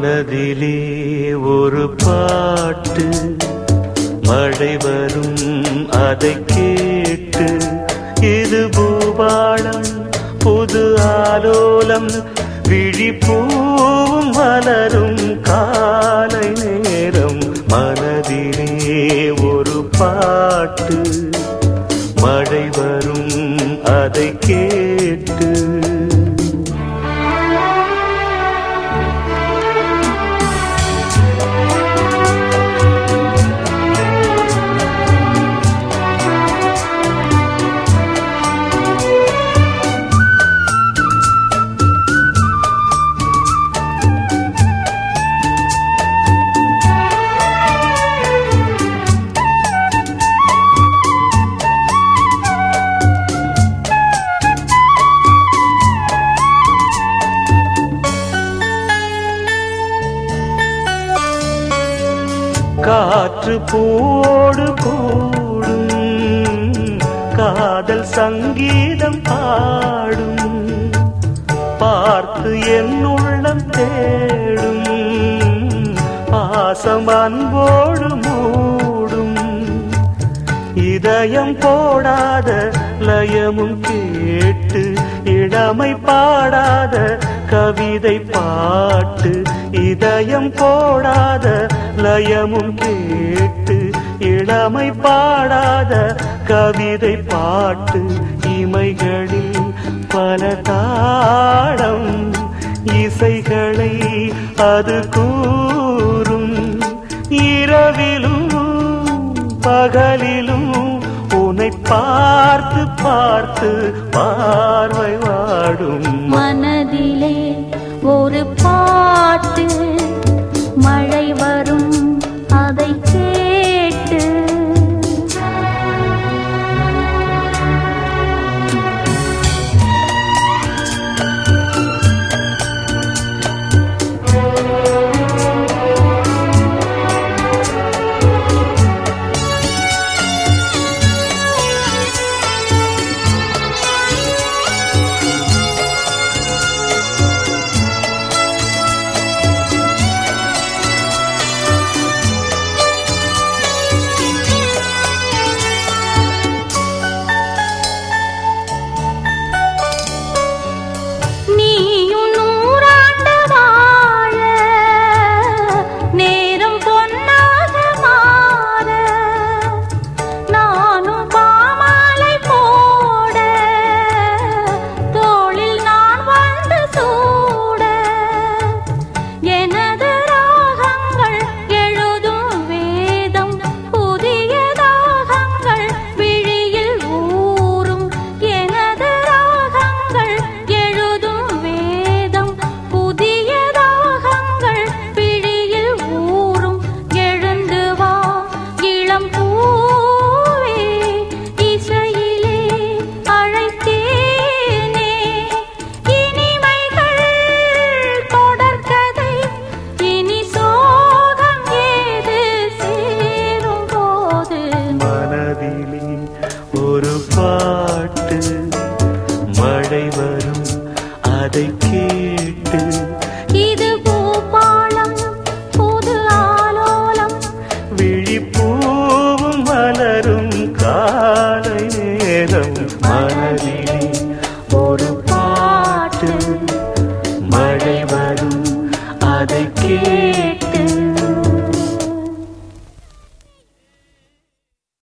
மனதிலே ஒரு பாட்டு மழை வரும் அதை கேட்டு இது பூபாளம் புது ஆலோலம் விழிப்பூவும் மலரும் காலை நேரம். மனதிலே ஒரு பாட்டு மழை வரும் அதை கேட்டு காற்று போடு கூடும். காதல் சங்கீதம் பாடும். பார்த்து என் உள்ளம் தேடும். பாசம் அன்போடு மூடும். இதயம் போடாத லயமும் கேட்டு இளமை பாடாத கவிதை பாட்டு. இதயம் போடாத லயமும் கேட்டு இளமை பாடாத கவிதை பாட்டு இமைகளில் பல தாடம் இசைகளை அது கூறும். இரவிலும் பகலிலும் உன்னை பார்த்து பார்த்து பார்வை வாடும். மனதிலே ஒரு பாட்டு அதை கேட்டு. இது பூபாளம் புது ஆலோலம். விழிப்பூவும் மலரும் காலை நேரம். மனதிலே ஒரு பாட்டு. மழை வரும் அதை கேட்டு.